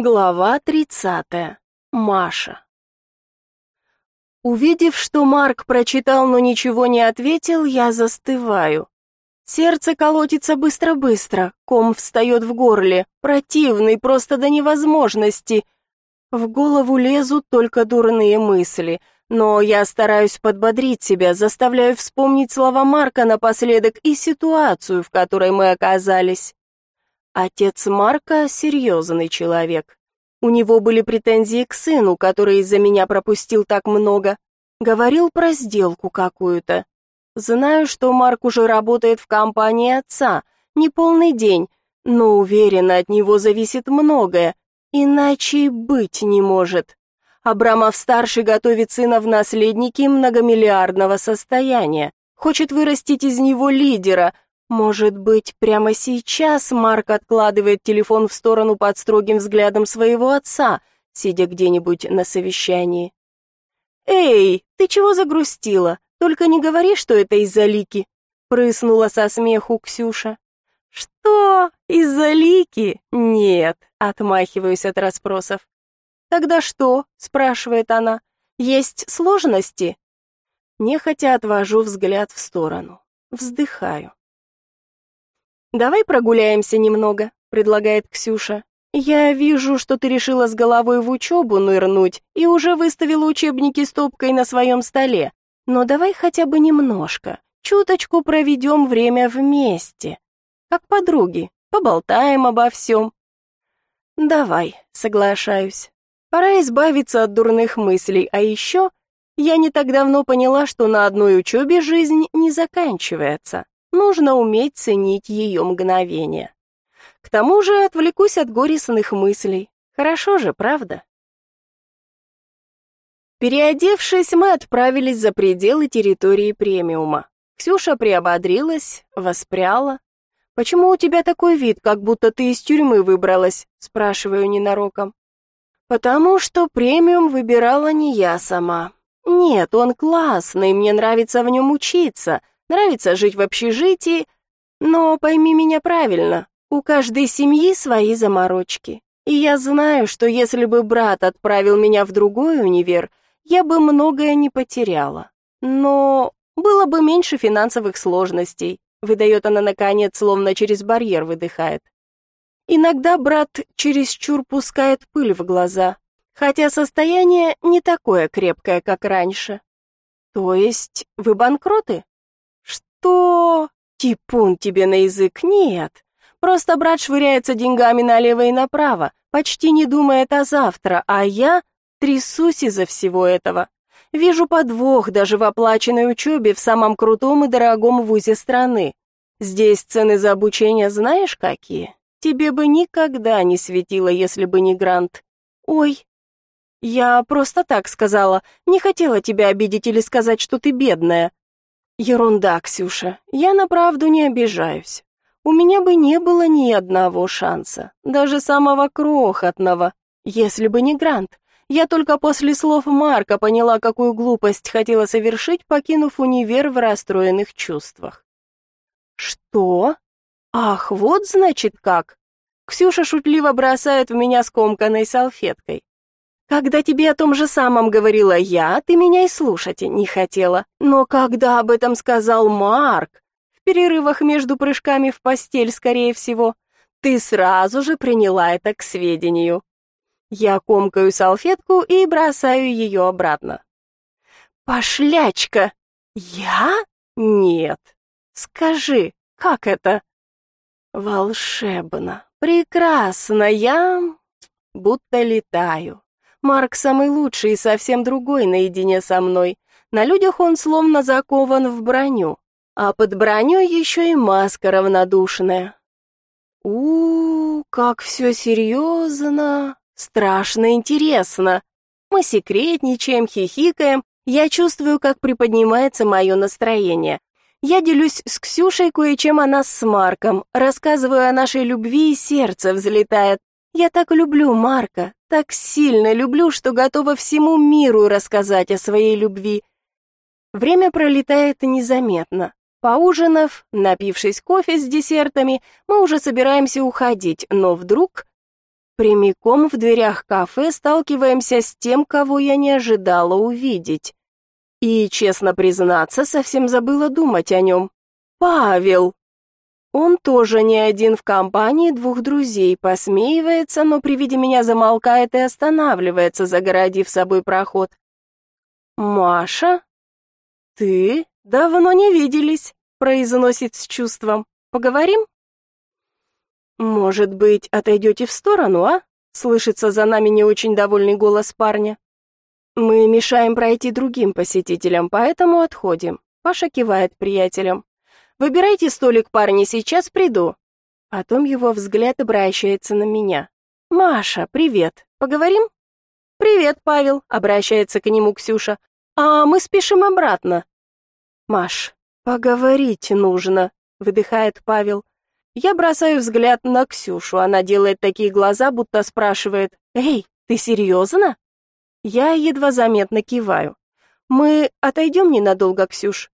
Глава 30. Маша. Увидев, что Марк прочитал, но ничего не ответил, я застываю. Сердце колотится быстро-быстро, ком встает в горле, противный просто до невозможности. В голову лезут только дурные мысли, но я стараюсь подбодрить себя, заставляю вспомнить слова Марка напоследок и ситуацию, в которой мы оказались. Отец Марка серьезный человек. У него были претензии к сыну, который из-за меня пропустил так много. Говорил про сделку какую-то. Знаю, что Марк уже работает в компании отца, не полный день, но уверена, от него зависит многое, иначе быть не может. Абрамов-старший готовит сына в наследники многомиллиардного состояния, хочет вырастить из него лидера – может быть, прямо сейчас Марк откладывает телефон в сторону под строгим взглядом своего отца, сидя где-нибудь на совещании. «Эй, ты чего загрустила? Только не говори, что это из-за Лики!» Прыснула со смеху Ксюша. «Что? Из-за Лики? Нет!» Отмахиваюсь от расспросов. «Тогда что?» — спрашивает она. «Есть сложности?» Нехотя отвожу взгляд в сторону. Вздыхаю. «Давай прогуляемся немного», — предлагает Ксюша. «Я вижу, что ты решила с головой в учебу нырнуть и уже выставила учебники стопкой на своем столе. Но давай хотя бы немножко, чуточку проведем время вместе. Как подруги, поболтаем обо всем». «Давай», — соглашаюсь. «Пора избавиться от дурных мыслей, а еще...» Я не так давно поняла, что на одной учебе жизнь не заканчивается. Нужно уметь ценить ее мгновение. К тому же отвлекусь от горестных мыслей. Хорошо же, правда? Переодевшись, мы отправились за пределы территории премиума. Ксюша приободрилась, воспряла. «Почему у тебя такой вид, как будто ты из тюрьмы выбралась?» – спрашиваю ненароком. «Потому что премиум выбирала не я сама. Нет, он классный, мне нравится в нем учиться, нравится жить в общежитии, но пойми меня правильно, у каждой семьи свои заморочки. И я знаю, что если бы брат отправил меня в другой универ, я бы многое не потеряла. Но было бы меньше финансовых сложностей, выдает она наконец, словно через барьер выдыхает. Иногда брат чересчур пускает пыль в глаза, хотя состояние не такое крепкое, как раньше. То есть вы банкроты? «Что? Типун тебе на язык, нет. Просто брат швыряется деньгами налево и направо, почти не думает о завтра, а я трясусь из-за всего этого. Вижу подвох даже в оплаченной учебе в самом крутом и дорогом вузе страны. Здесь цены за обучение знаешь какие? Тебе бы никогда не светило, если бы не грант. Ой, я просто так сказала, не хотела тебя обидеть или сказать, что ты бедная. Ерунда, Ксюша, я на правду не обижаюсь. У меня бы не было ни одного шанса, даже самого крохотного, если бы не грант. Я только после слов Марка поняла, какую глупость хотела совершить, покинув универ в расстроенных чувствах. Что? Ах, вот значит как. Ксюша шутливо бросает в меня скомканной салфеткой. Когда тебе о том же самом говорила я, ты меня и слушать не хотела. Но когда об этом сказал Марк, в перерывах между прыжками в постель, скорее всего, ты сразу же приняла это к сведению. Я комкаю салфетку и бросаю ее обратно. Пошлячка! Я? Нет. Скажи, как это? Волшебно, прекрасно, я будто летаю. Марк самый лучший и совсем другой наедине со мной. На людях он словно закован в броню, а под броней еще и маска равнодушная. -у, -у как все серьезно, страшно интересно. Мы секретничаем, хихикаем, я чувствую, как приподнимается мое настроение. Я делюсь с Ксюшей кое-чем о нас с Марком, рассказываю о нашей любви, и сердце взлетает. Я так люблю Марка, так сильно люблю, что готова всему миру рассказать о своей любви. Время пролетает незаметно. Поужинав, напившись кофе с десертами, мы уже собираемся уходить, но вдруг Прямиком в дверях кафе сталкиваемся с тем, кого я не ожидала увидеть. И, честно признаться, совсем забыла думать о нем. Павел. Он тоже не один в компании двух друзей, посмеивается, но при виде меня замолкает и останавливается, загородив собой проход. «Маша? Ты? Давно не виделись», — произносит с чувством. «Поговорим?» «Может быть, отойдете в сторону, а?» — слышится за нами не очень довольный голос парня. «Мы мешаем пройти другим посетителям, поэтому отходим», — Паша кивает приятелям. «Выбирайте столик, парни, сейчас приду». Потом его взгляд обращается на меня. «Маша, привет. Поговорим?» «Привет, Павел», — обращается к нему Ксюша. «А мы спешим обратно». «Маш, поговорить нужно», — выдыхает Павел. Я бросаю взгляд на Ксюшу, она делает такие глаза, будто спрашивает «Эй, ты серьезно?» Я едва заметно киваю. «Мы отойдем ненадолго, Ксюш?»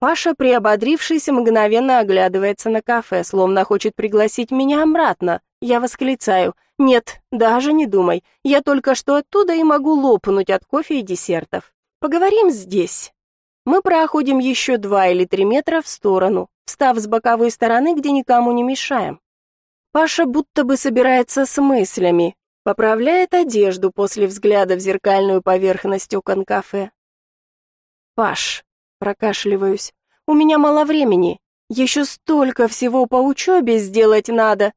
Паша, приободрившись, мгновенно оглядывается на кафе, словно хочет пригласить меня обратно. Я восклицаю «Нет, даже не думай, я только что оттуда и могу лопнуть от кофе и десертов». Поговорим здесь. Мы проходим еще два или три метра в сторону, встав с боковой стороны, где никому не мешаем. Паша будто бы собирается с мыслями, поправляет одежду после взгляда в зеркальную поверхность окон кафе. «Паш», — прокашливаюсь, — «у меня мало времени, еще столько всего по учебе сделать надо».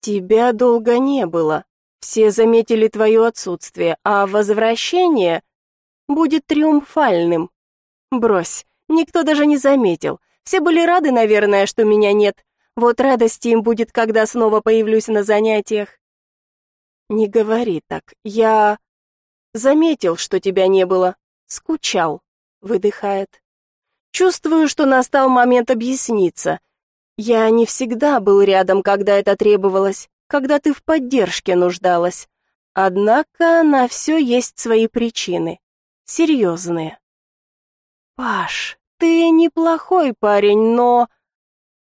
«Тебя долго не было, все заметили твое отсутствие, а возвращение будет триумфальным. Брось, никто даже не заметил. Все были рады, наверное, что меня нет. Вот радости им будет, когда снова появлюсь на занятиях. Не говори так. Я заметил, что тебя не было. Скучал. Выдыхает. Чувствую, что настал момент объясниться. Я не всегда был рядом, когда это требовалось, когда ты в поддержке нуждалась. Однако на все есть свои причины серьезные. «Паш, ты неплохой парень, но...»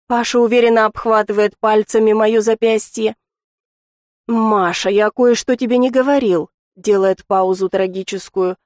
Паша уверенно обхватывает пальцами мое запястье. «Маша, я кое-что тебе не говорил», — делает паузу трагическую.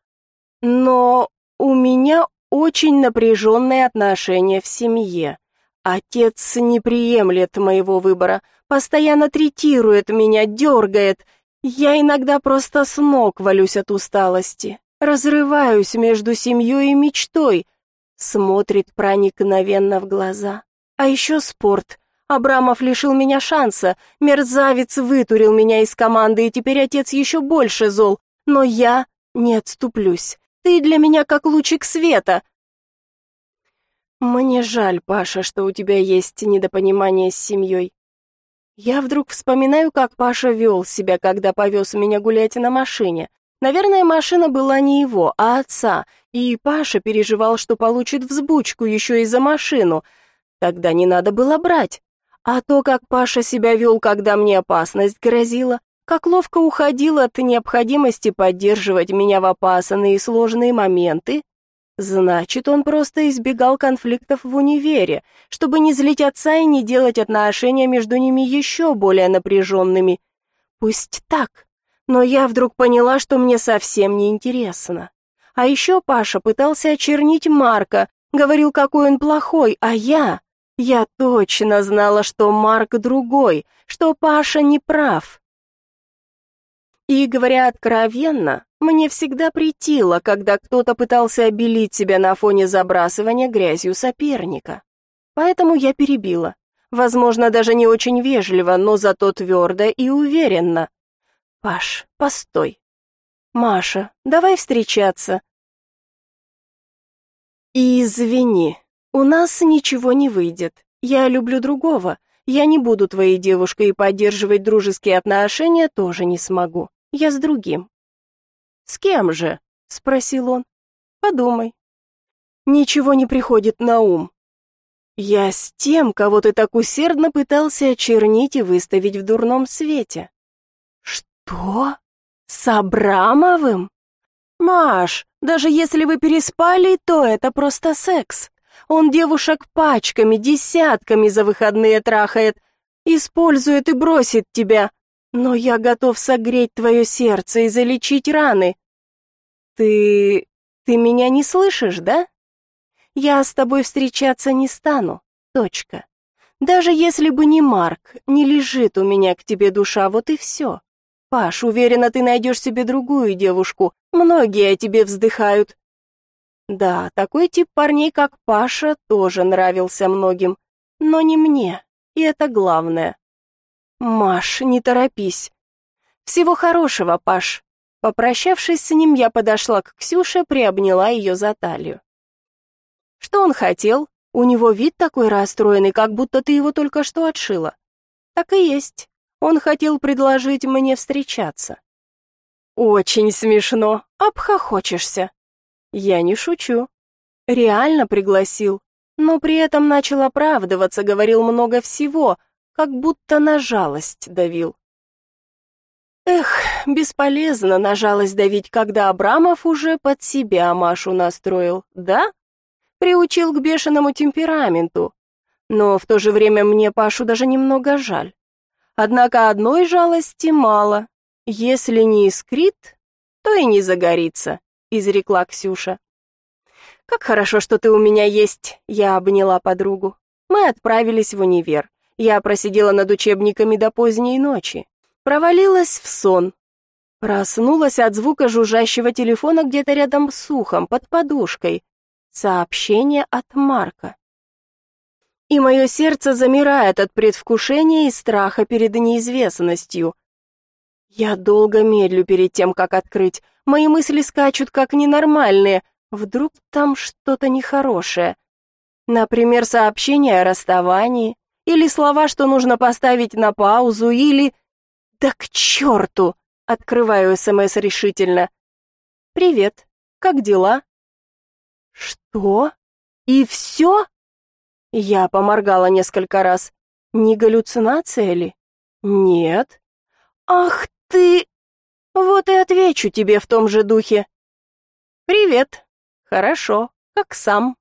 «Но у меня очень напряженные отношения в семье. Отец не приемлет моего выбора, постоянно третирует меня, дергает. Я иногда просто с ног валюсь от усталости. Разрываюсь между семьей и мечтой. Смотрит проникновенно в глаза. А еще спорт. Абрамов лишил меня шанса. Мерзавец вытурил меня из команды, и теперь отец еще больше зол. Но я не отступлюсь. Ты для меня как лучик света. Мне жаль, Паша, что у тебя есть недопонимание с семьей. Я вдруг вспоминаю, как Паша вел себя, когда повез меня гулять на машине. Наверное, машина была не его, а отца, и Паша переживал, что получит взбучку еще и за машину. Тогда не надо было брать. А то, как Паша себя вел, когда мне опасность грозила, как ловко уходил от необходимости поддерживать меня в опасные и сложные моменты, значит, он просто избегал конфликтов в универе, чтобы не злить отца и не делать отношения между ними еще более напряженными. Пусть так, но я вдруг поняла, что мне совсем не интересно. А еще Паша пытался очернить Марка, говорил, какой он плохой, а я... Я точно знала, что Марк другой, что Паша не прав. И, говоря откровенно, мне всегда притило, когда кто-то пытался обелить себя на фоне забрасывания грязью соперника. Поэтому я перебила. Возможно, даже не очень вежливо, но зато твердо и уверенно. Паш, постой. Маша, давай встречаться. И извини, у нас ничего не выйдет. Я люблю другого. Я не буду твоей девушкой и поддерживать дружеские отношения тоже не смогу. Я с другим. С кем же? спросил он. Подумай. Ничего не приходит на ум. Я с тем, кого ты так усердно пытался очернить и выставить в дурном свете. «Что? С Абрамовым? Маш, даже если вы переспали, то это просто секс. Он девушек пачками, десятками за выходные трахает, использует и бросит тебя. Но я готов согреть твое сердце и залечить раны. Ты... ты меня не слышишь, да? Я с тобой встречаться не стану. Точка. Даже если бы не Марк, не лежит у меня к тебе душа, вот и все. Паш, уверена, ты найдешь себе другую девушку. Многие о тебе вздыхают. Да, такой тип парней, как Паша, тоже нравился многим. Но не мне, и это главное. Маш, не торопись. Всего хорошего, Паш. Попрощавшись с ним, я подошла к Ксюше, приобняла ее за талию. Что он хотел? У него вид такой расстроенный, как будто ты его только что отшила. Так и есть. Он хотел предложить мне встречаться. Очень смешно. Обхохочешься. Я не шучу. Реально пригласил, но при этом начал оправдываться, говорил много всего, как будто на жалость давил. Эх, бесполезно на жалость давить, когда Абрамов уже под себя Машу настроил, да? Приучил к бешеному темпераменту. Но в то же время мне Пашу даже немного жаль. Однако одной жалости мало. Если не искрит, то и не загорится, изрекла Ксюша. Как хорошо, что ты у меня есть, я обняла подругу. Мы отправились в универ. Я просидела над учебниками до поздней ночи. Провалилась в сон. Проснулась от звука жужжащего телефона где-то рядом с ухом, под подушкой. Сообщение от Марка и мое сердце замирает от предвкушения и страха перед неизвестностью. Я долго медлю перед тем, как открыть. Мои мысли скачут как ненормальные. Вдруг там что-то нехорошее. Например, сообщение о расставании, или слова, что нужно поставить на паузу, или... Да к черту! Открываю СМС решительно. «Привет, как дела?» «Что? И все?» Я поморгала несколько раз. Не галлюцинация ли? Нет. Ах ты! Вот и отвечу тебе в том же духе. Привет. Хорошо. Как сам?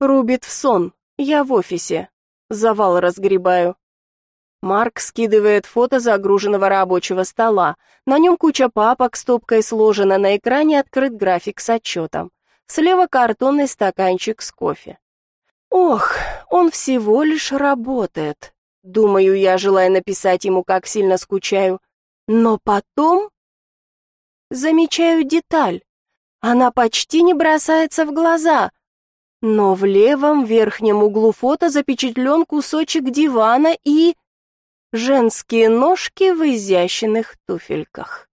Рубит в сон. Я в офисе. Завал разгребаю. Марк скидывает фото загруженного рабочего стола. На нем куча папок стопкой сложена, на экране открыт график с отчетом. Слева картонный стаканчик с кофе. Ох, он всего лишь работает. Думаю я, желая написать ему, как сильно скучаю. Но потом замечаю деталь. Она почти не бросается в глаза. Но в левом верхнем углу фото запечатлен кусочек дивана и... женские ножки в изящных туфельках.